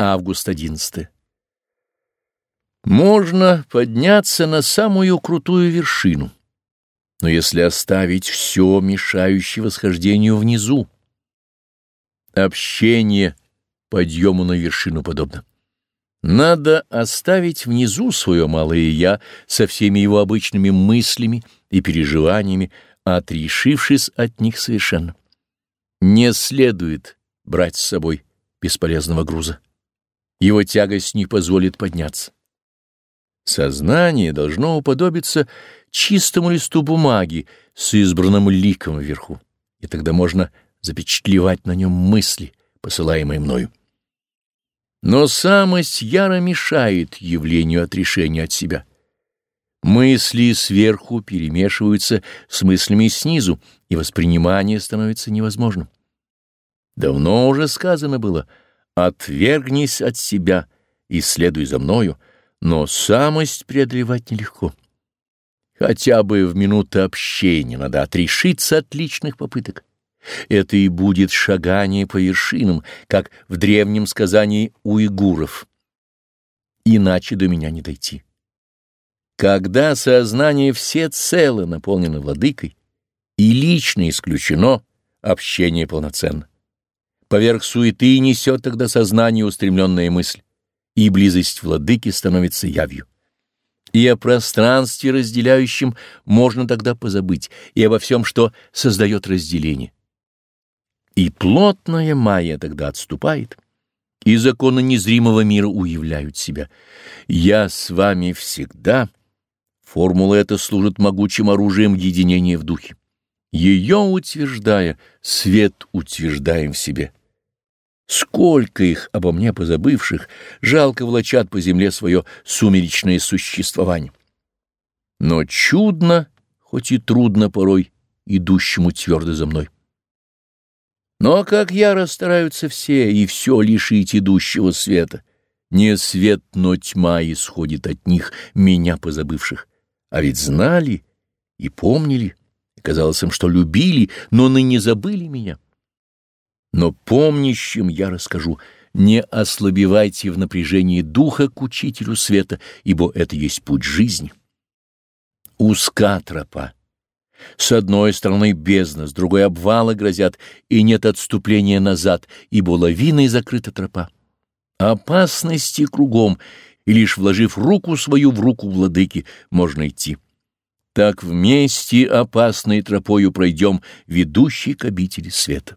Август 11. Можно подняться на самую крутую вершину, но если оставить все, мешающее восхождению внизу, общение подъему на вершину подобно. Надо оставить внизу свое малое «я» со всеми его обычными мыслями и переживаниями, отрешившись от них совершенно. Не следует брать с собой бесполезного груза. Его тягость не позволит подняться. Сознание должно уподобиться чистому листу бумаги с избранным ликом вверху, и тогда можно запечатлевать на нем мысли, посылаемые мною. Но самость яро мешает явлению отрешения от себя. Мысли сверху перемешиваются с мыслями снизу, и воспринимание становится невозможным. Давно уже сказано было «отвергнись от себя и следуй за мною», но самость преодолевать нелегко. Хотя бы в минуты общения надо отрешиться от личных попыток. Это и будет шагание по вершинам, как в древнем сказании уйгуров. Иначе до меня не дойти. Когда сознание всецело наполнено владыкой, и лично исключено, общение полноценно. Поверх суеты несет тогда сознание устремленная мысль, и близость владыки становится явью. И о пространстве разделяющем можно тогда позабыть, и обо всем, что создает разделение. И плотная майя тогда отступает, и законы незримого мира уявляют себя. «Я с вами всегда» — формула эта служит могучим оружием единения в духе. Ее утверждая, свет утверждаем в себе. Сколько их, обо мне позабывших, жалко влачат по земле свое сумеречное существование. Но чудно, хоть и трудно порой, идущему твердо за мной. Но как яро стараются все, и все лишить идущего света. Не свет, но тьма исходит от них, меня позабывших. А ведь знали и помнили, казалось им, что любили, но ныне забыли меня. Но помнящим я расскажу, не ослабевайте в напряжении духа к учителю света, ибо это есть путь жизни. Узка тропа. С одной стороны бездна, с другой обвалы грозят, и нет отступления назад, ибо лавиной закрыта тропа. Опасности кругом, и лишь вложив руку свою в руку владыки, можно идти. Так вместе опасной тропою пройдем, ведущей к обители света.